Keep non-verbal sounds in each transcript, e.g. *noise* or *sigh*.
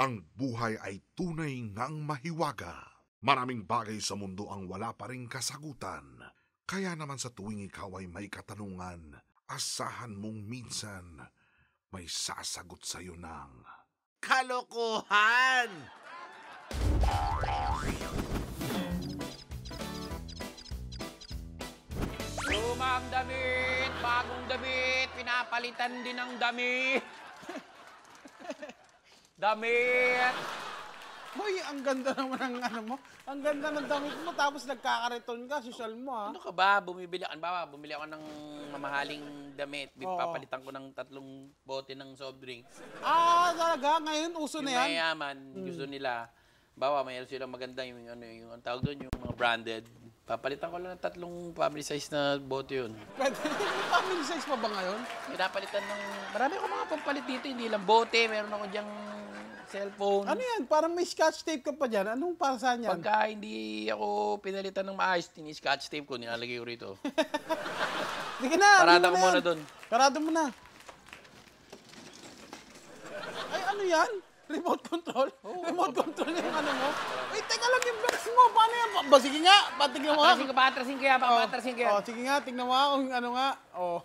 Ang buhay ay tunay ngang mahiwaga. Maraming bagay sa mundo ang wala pa rin kasagutan. Kaya naman sa tuwing ikaw ay may katanungan, asahan mong minsan may sasagot sa'yo ng... Kalokohan! Lumang damit, bagong damit, pinapalitan din ng damit. Damit! Hoy, ang ganda naman ng ano mo. Ang ganda ng damit mo, tapos nagkakariton ka, social mo ha. Ano ka ba? Bumibili ako, ba, bumili ako ng mamahaling damit. Oo. Papalitan ko ng tatlong bote ng soft drinks. Ah, talaga? Ngayon, uso Yung na yan? mayaman, gusto nila, bawa may silang maganda yung ano yung ang tawag doon yung mga branded. Papalitan ko lang ng tatlong family size na bote yun. Pwede, family size pa ba ngayon? Pinapalitan ng marami ako mga pampalit dito, hindi lang bote, meron ako diyang cellphone. Ano yan? Parang may scotch tape ka pa dyan. Anong para saan yan? Pagka hindi ako pinalitan ng maayos, tini-scotch tape ko, nilalagay ko rito. *laughs* Sige na, Parada ano ko na muna doon. Parado mo na. Ay, ano yan? Remote control? Remote control yung ano mo? Wait, teka lang yung box mo. Paano yan? Ba, sige nga, patignan mo nga. Patrasin ka, patrasin kaya, Oh, patrasin kaya. oh, sige nga, tingnan mo nga kung ano nga. Oh.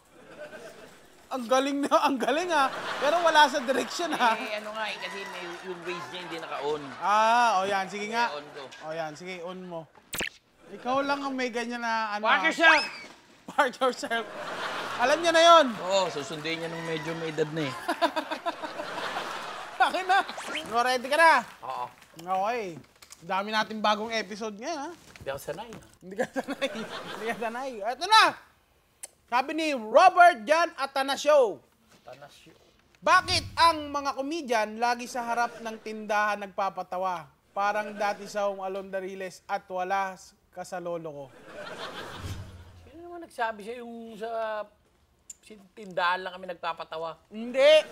Ang galing na, ang galing ha. Pero wala sa direction ha. Eh, ano nga eh, kasi may, yung waist niya hindi naka-on. Ah, oh yan, sige nga. On ko. Oh yan, sige, on mo. Ikaw lang ang may ganyan na ano. Park ah. yourself! Park yourself. Alam niya na yon. Oo, susundin niya nung medyo may edad na eh. *laughs* Akin na. No, ready ka na? Oo. Okay. Dami natin bagong episode ngayon ha. Hindi ako sanay. ah. Hindi ka sanay. Hindi ka sanay. Ito na. Sabi ni Robert Jan Atanasio. Tanas yun. Bakit ang mga komedyan lagi sa harap ng tindahan nagpapatawa? Parang dati sa Alondariles at wala ka sa lolo ko. Sino naman nagsabi siya yung sa tindahan lang kami nagpapatawa? Hindi.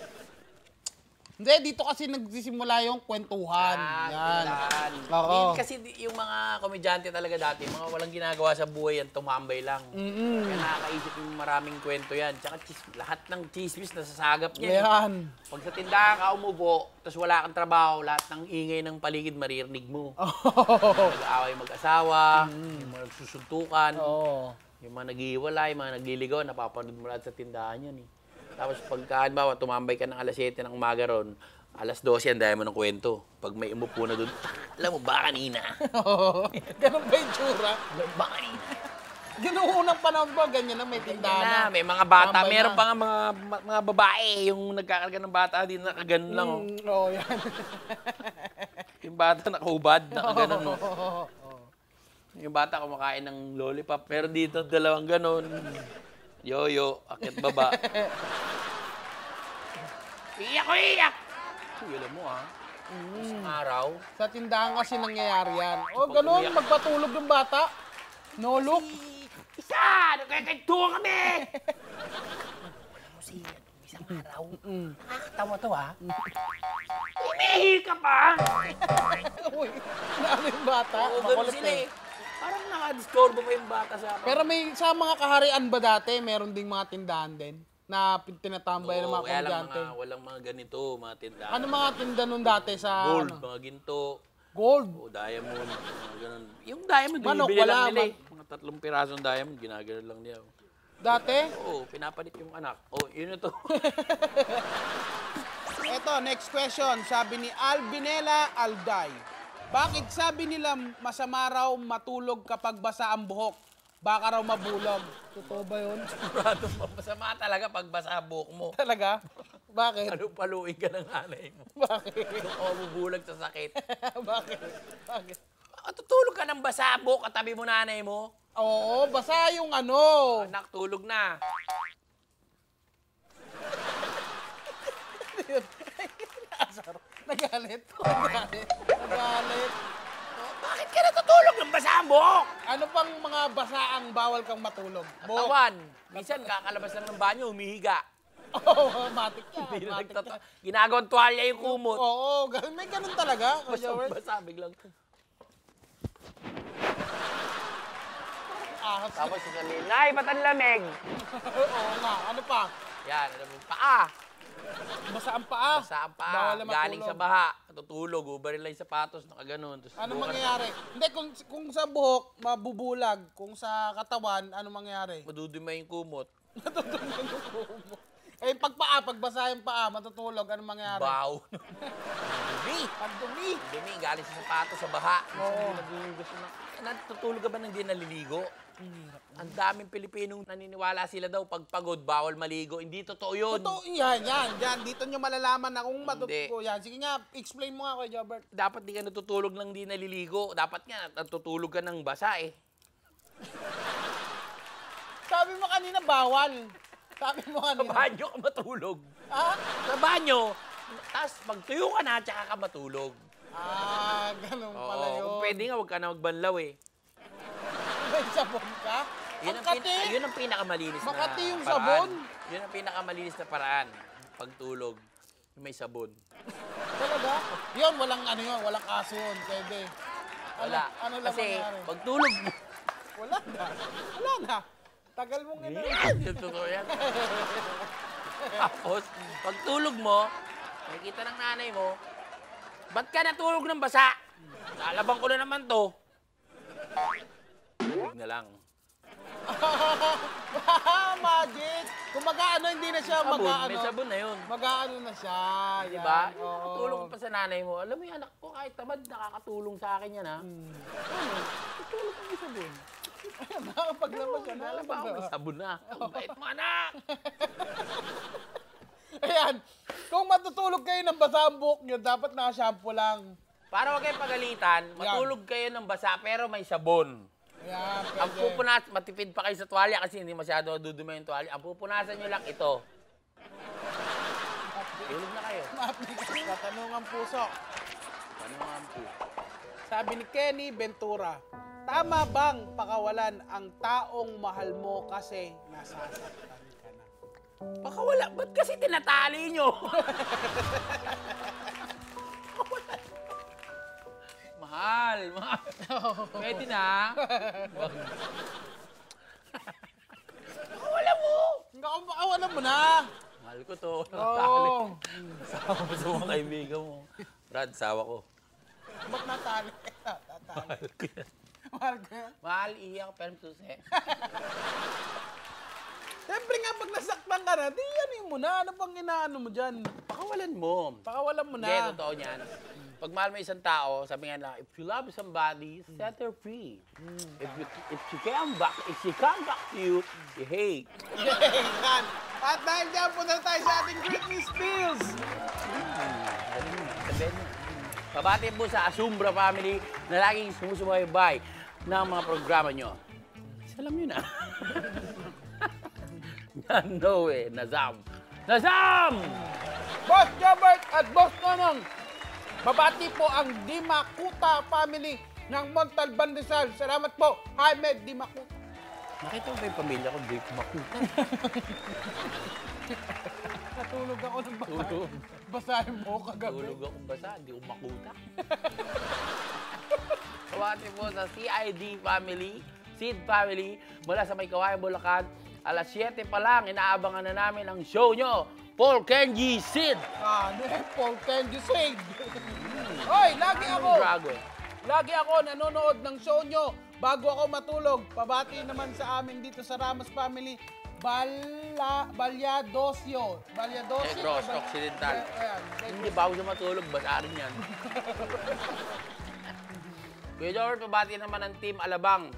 Hindi, dito kasi nagsisimula yung kwentuhan. Yan. tindahan. Oo. Hindi, kasi yung mga komedyante talaga dati, mga walang ginagawa sa buhay yan, tumambay lang. Kaya nakakaisip yung maraming kwento yan. Tsaka chis- lahat ng chismis nasasagap niya. Yan. Pag sa tindahan ka umupo, tapos wala kang trabaho, lahat ng ingay ng paligid maririnig mo. Oh. Nag-aaway mag-asawa, yung mga nagsusuntukan, Oo. yung mga naghihiwalay, yung mga nagliligaw, napapanood mo lahat sa tindahan yan eh. Tapos pagka, halimbawa, tumambay ka ng alas 7 ng umaga ron, alas 12 yan, dahil mo ng kwento. Pag may umupo na doon, *laughs* alam mo ba kanina? Ganun ba yung tsura? Ba kanina? Ganun unang panahon ba? Ganyan na may tindahan na, may mga bata. Tambay Meron na. pa nga mga, mga babae, yung nagkakarga ng bata, di nakaganon lang. Oh. Mm, Oo, yan. *laughs* Yung bata nakahubad, *laughs* nakaganon. Oh. Oo. Yung bata kumakain ng lollipop. Meron dito dalawang ganon. Yoyo, akit baba. Iyak ko, iyak! Uy, alam mo ah. Isang araw, Sa tindahan kasi nangyayari yan. O, ganun, magpatulog ng bata. No look. Isa! Nagkakagtuwa kami! Alam mo si, isang araw, nakakatawa to ha. Umihi ka pa! *laughs* Uy, ano yung bata? Oo, ganun Makulit sila eh. eh. Parang nakadisturbo pa yung bata sa Pero may sa mga kaharian ba dati, meron ding mga tindahan din na tinatambay ng Oo, mga kaya lang komedyante. mga, walang mga ganito, mga tindahan. Ano mga tinda nun dati sa Gold, ano? mga ginto, Gold. o diamond, mga ganun. Yung diamond, Manok, binibili wala, lang nila eh. man- Mga tatlong pirasong diamond, ginaganon lang niya. Dati? Oo, pinapalit yung anak. Oh, yun ito. *laughs* Eto, next question. Sabi ni Albinela Alday. Bakit sabi nila masama raw matulog kapag basa ang buhok? Baka raw mabulog. Totoo ba yun? *laughs* Sigurado masama talaga pag basa buhok mo. Talaga? Bakit? Ano paluin ka ng nanay mo. *laughs* Bakit? Doon ka mabubulag sa sakit. *laughs* Bakit? Bakit? Ah, Tutulog ka ng basa buhok katabi mo nanay mo. Oo, basa yung ano. Anak, tulog na. Nagalit. Nagalit. Nagalit. Oh, bakit ka natutulog ng basa buhok? Ano pang mga basaang bawal kang matulog? Buhok. Katawan. Minsan, kakalabas lang ng banyo, humihiga. *laughs* Oo, oh, matik yan. Hindi na Matik nagtata-. Ginagawang tuwalya yung kumot. Oo, ganun. may ganun talaga. *laughs* Ward. Basa, biglang. Ahas. Tapos sasabihin, Nay, ba't ang lamig? *laughs* Oo nga. Ano pa? Yan, alam mo, paa. Basa ang paa. Basa ang paa, Bawal na galing sa baha, natutulog, ubarin lang yung sapatos, nakaganon. Tapos Ano bukas- mangyayari? Hindi, kung, kung sa buhok, mabubulag. Kung sa katawan, ano mangyayari? Madudumay yung kumot. *laughs* Eh, pag paa, pag basa yung paa, matutulog, ano mangyayari? Baw. Dumi. Pag dumi. Galing sa sapatos, sa baha. Oo. Natutulog ka ba nang di naliligo? Ang daming Pilipinong naniniwala sila daw pag pagod, bawal maligo. Hindi totoo yun. Totoo, yan, yan, yan. Dito nyo malalaman na kung matutuko yan. Sige nga, explain mo nga kay Jobert. Dapat di ka natutulog nang di naliligo. Dapat nga, natutulog ka ng basa eh. Sabi mo kanina, bawal. Sabi mo Sa kanina. banyo ka matulog. Ah, Sa banyo. Tapos magtuyo ka na, tsaka ka matulog. ah ganun pala Oo, yun. kung pwede nga, huwag ka na magbanlaw eh. May sabon ka? Yun Ang ang, pin- yun ang pinakamalinis na Makati yung paraan. sabon. Yun ang pinakamalinis na paraan. Pagtulog. Yung may sabon. Talaga? Yun, walang ano yun, walang kaso yun. Pwede. Ano, Wala. ano lang Kasi mangyari? pagtulog mo. Wala na. Wala na. Tagal mong ina. Yan, *laughs* yung totoo yan. *laughs* Tapos, pagtulog mo, nakikita ng nanay mo, ba't ka natulog ng basa? Lalabang ko na naman to. Tulog na lang. *laughs* Magic! Kung mag-ano, hindi na siya Sabon, mag-ano. may sabon na yun. Mag-ano na siya. Di yan. ba? Oo. Tulong pa sa nanay mo. Alam mo yung anak ko, kahit tamad, nakakatulong sa akin yan, ha? Hmm. Ano? Tutulog ka may sabon. Nakakapaglabas siya. Alam ba ako, may sabon na. Ang bait mo, anak! *laughs* Ayan. Kung matutulog kayo ng basa ang buhok nyo, dapat naka-shampoo lang. Para huwag kayong pagalitan, matulog kayo ng basa pero may sabon. Ayan, Ang pwede. pupunas, matipid pa kayo sa tuwalya kasi hindi masyado dudumi yung tuwalya. Ang pupunasan nyo lang ito. Tulog na kayo. Katanungan puso. Nga po? Sabi ni Kenny Ventura, tama bang pakawalan ang taong mahal mo kasi nasasaktan ka na? Baka wala. Ba't kasi tinatali nyo? *laughs* mahal, mahal. Pwede na. Baka wala mo. Hindi ako pakawalan mo na. Mahal ko to. Oo. Sawa mo sa mga kaibigan mo. Brad, sawa ko. Ba't natali? *laughs* Natali. Mahal ko yan. Mahal ka? Mahal, iyak, pero susi. *laughs* Siyempre nga, pag nasaktan ka na, di yan mo na. Ano bang inaano mo dyan? Pakawalan mo. Pakawalan mo na. Hindi, totoo niyan. Pag mahal mo isang tao, sabi nga lang, if you love somebody, set her free. If you if she come back, if she come back to you, you hate. At dahil dyan, punta tayo sa ating Britney Spears. Mo. Pabati po sa Asumbra family na laging sumusubaybay ng mga programa nyo. Alam nyo na. *laughs* no eh, Nazam. Nazam! Boss Jobert at Boss Nonong, babati po ang Dimakuta family ng Montalban Rizal. Salamat po, Jaime Dimakuta. Nakita mo ba yung pamilya ko? Di kumakuta. *laughs* Natulog ako ng basa. Tulog. Basahin mo kagabi. Tulog akong basa, di ko makuta. *laughs* Kawati po sa CID family, Seed family, mula sa may Kawayan, Bulacan. Alas 7 pa lang, inaabangan na namin ang show nyo. Paul Kenji Sid. Ah, ne, Paul Candy Sade. Hoy, lagi ako. Dragon. Lagi ako nanonood ng show nyo bago ako matulog. Pabati naman sa amin dito sa Ramos Family. Bala, Balyadosio. Balyadosio. Negros, Bal- Occidental. Eh, Ayan. Hindi bago na matulog, basarin yan. *laughs* Kuya Robert, pabati naman ng Team Alabang.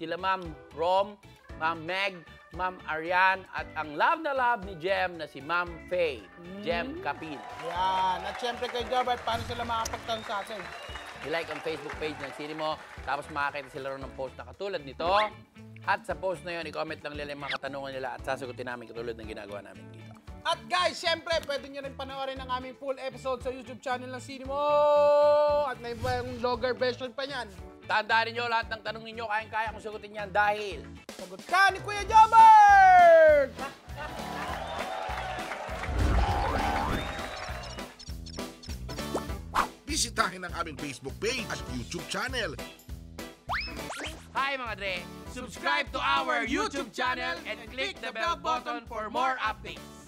Sila Ma'am Rom, Ma'am Meg, Ma'am Arian, at ang love na love ni Jem na si Ma'am Faye. Jem Capin. Yan. At syempre kay Jobert, paano sila makapagtansasin? I-like ang Facebook page ng Sini mo, tapos makakita sila rin ng post na katulad nito. At sa post na yun, i-comment lang nila yung mga katanungan nila at sasagutin namin katulad ng ginagawa namin dito. At guys, syempre, pwede nyo rin panoorin ang aming full episode sa YouTube channel ng Cinemo. At may ibang vlogger version pa niyan. Tandaan ninyo lahat ng tanong ninyo, kayang-kaya kong sagutin yan dahil Sagot ka ni Kuya Jobert! Bisitahin ang aming Facebook page at YouTube channel. Hi mga Dre! Subscribe to our YouTube channel and click the bell button for more updates.